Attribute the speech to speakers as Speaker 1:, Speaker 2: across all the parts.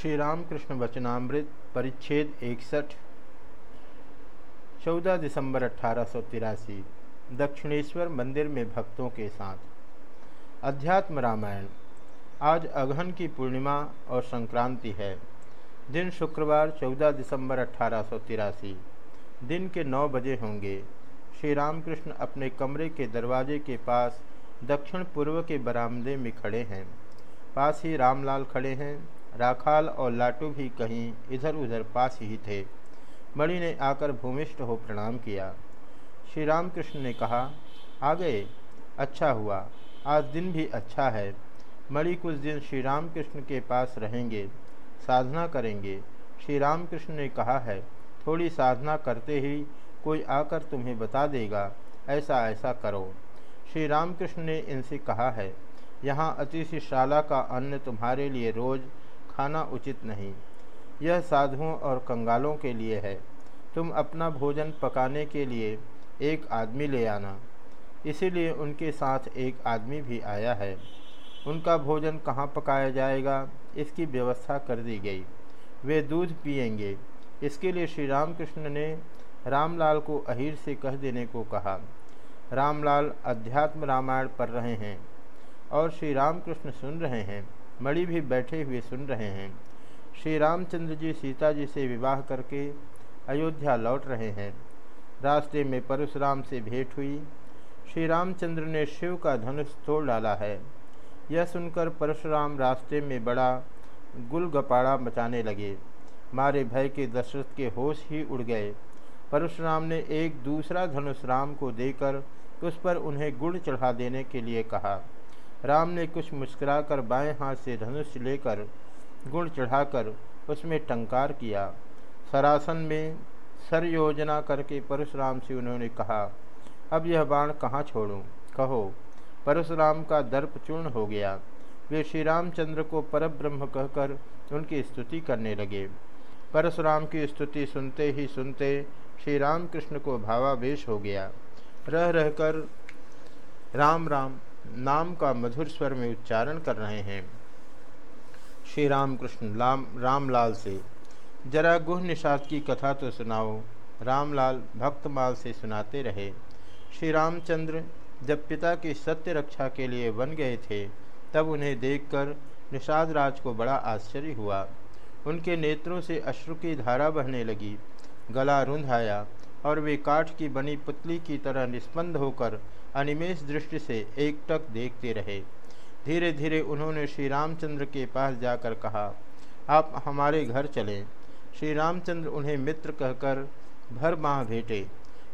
Speaker 1: श्री रामकृष्ण वचनामृत परिच्छेद इकसठ चौदह दिसंबर अठारह सौ तिरासी, दक्षिणेश्वर मंदिर में भक्तों के साथ। अध्यात्म रामायण, आज अगहन की पूर्णिमा और संक्रांति है। दिन शुक्रवार 14 दिसंबर अठारह दिन के नौ बजे होंगे। श्री रामकृष्ण अपने कमरे के दरवाजे के पास दक्षिण पूर्व के बरामदे में खड़े हैं। पास ही रामलाल खड़े हैं। राखाल और लाटू भी कहीं इधर उधर पास ही थे। मणि ने आकर भूमिष्ठ हो प्रणाम किया। श्री रामकृष्ण ने कहा, आ गए? अच्छा हुआ। आज दिन भी अच्छा है। मणि कुछ दिन श्री रामकृष्ण के पास रहेंगे। साधना करेंगे। श्री रामकृष्ण ने कहा, है। थोड़ी साधना करते ही कोई आकर तुम्हें बता देगा। ऐसा ऐसा करो। श्री रामकृष्ण ने इनसे कहा, है। यहाँ अतिथिशाला का अन्न तुम्हारे लिए रोज़ खाना उचित नहीं। यह साधुओं और कंगालों के लिए है। तुम अपना भोजन पकाने के लिए एक आदमी ले आना। इसीलिए उनके साथ एक आदमी भी आया है। उनका भोजन कहाँ पकाया जाएगा, इसकी व्यवस्था कर दी गई। वे दूध पियेंगे। इसके लिए श्री रामकृष्ण ने रामलाल को अहीर से कह देने को कहा। रामलाल अध्यात्म रामायण पढ़ रहे हैं और श्री रामकृष्ण सुन रहे हैं। मणि भी बैठे हुए सुन रहे हैं। श्री रामचंद्र जी सीता जी से विवाह करके अयोध्या लौट रहे हैं। रास्ते में परशुराम से भेंट हुई। श्री रामचंद्र ने शिव का धनुष तोड़ डाला है। यह सुनकर परशुराम रास्ते में बड़ा गुलगपाड़ा मचाने लगे। मारे भय के दशरथ के होश ही उड़ गए। परशुराम ने एक दूसरा धनुष राम को देकर उस पर उन्हें गुड़ चढ़ा देने के लिए कहा। राम ने कुछ मुस्कुराकर बाएँ हाथ से धनुष लेकर गुण चढ़ाकर उसमें टंकार किया। सरासन में सर योजना करके परशुराम से उन्होंने कहा, अब यह बाण कहाँ छोड़ूं? कहो, परशुराम का दर्प चूर्ण हो गया। वे श्री रामचंद्र को परब्रह्म कहकर उनकी स्तुति करने लगे। परशुराम की स्तुति सुनते ही सुनते श्री रामकृष्ण को भावावेश हो गया। रह रहकर राम राम नाम का मधुर स्वर में उच्चारण कर रहे हैं। श्री रामकृष्ण राम रामलाल से। जरा गुह निषाद की कथा तो सुनाओ। रामलाल भक्तमाल से सुनाते रहे। श्री रामचंद्र जब पिता की सत्य रक्षा के लिए बन गए थे, तब उन्हें देखकर निषाद राज को बड़ा आश्चर्य हुआ। उनके नेत्रों से अश्रु की धारा बहने लगी। गला रुंध आया। और वे काठ की बनी पुतली की तरह निष्पन्द होकर अनिमेश दृष्टि से एकटक देखते रहे। धीरे धीरे उन्होंने श्री रामचंद्र के पास जाकर कहा, आप हमारे घर चलें। श्री रामचंद्र उन्हें मित्र कहकर, भर माह भेटे।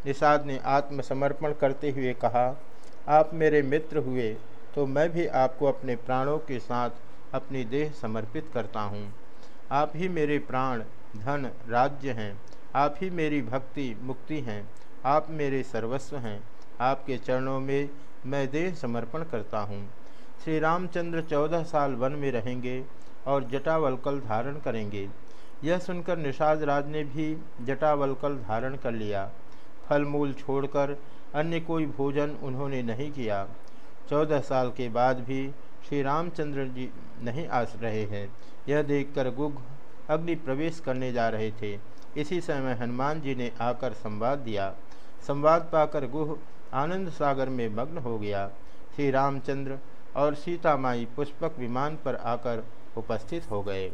Speaker 1: निषाद ने आत्मसमर्पण करते हुए कहा, आप मेरे मित्र हुए तो मैं भी आपको अपने प्राणों के साथ अपनी देह समर्पित करता हूँ। आप ही मेरे प्राण, धन, राज्य हैं। आप ही मेरी भक्ति मुक्ति हैं, आप मेरे सर्वस्व हैं, आपके चरणों में मैं देह समर्पण करता हूँ। श्री रामचंद्र चौदह साल वन में रहेंगे और जटावलकल धारण करेंगे। यह सुनकर निषाद राज ने भी जटावलकल धारण कर लिया। फल मूल छोड़कर अन्य कोई भोजन उन्होंने नहीं किया। चौदह साल के बाद भी श्री रामचंद्र जी नहीं आ रहे हैं। यह देखकर गुग अग्नि प्रवेश करने जा रहे थे। इसी समय हनुमान जी ने आकर संवाद दिया। संवाद पाकर गुह आनंद सागर में मग्न हो गया। श्री रामचंद्र और सीता माई पुष्पक विमान पर आकर उपस्थित हो गए।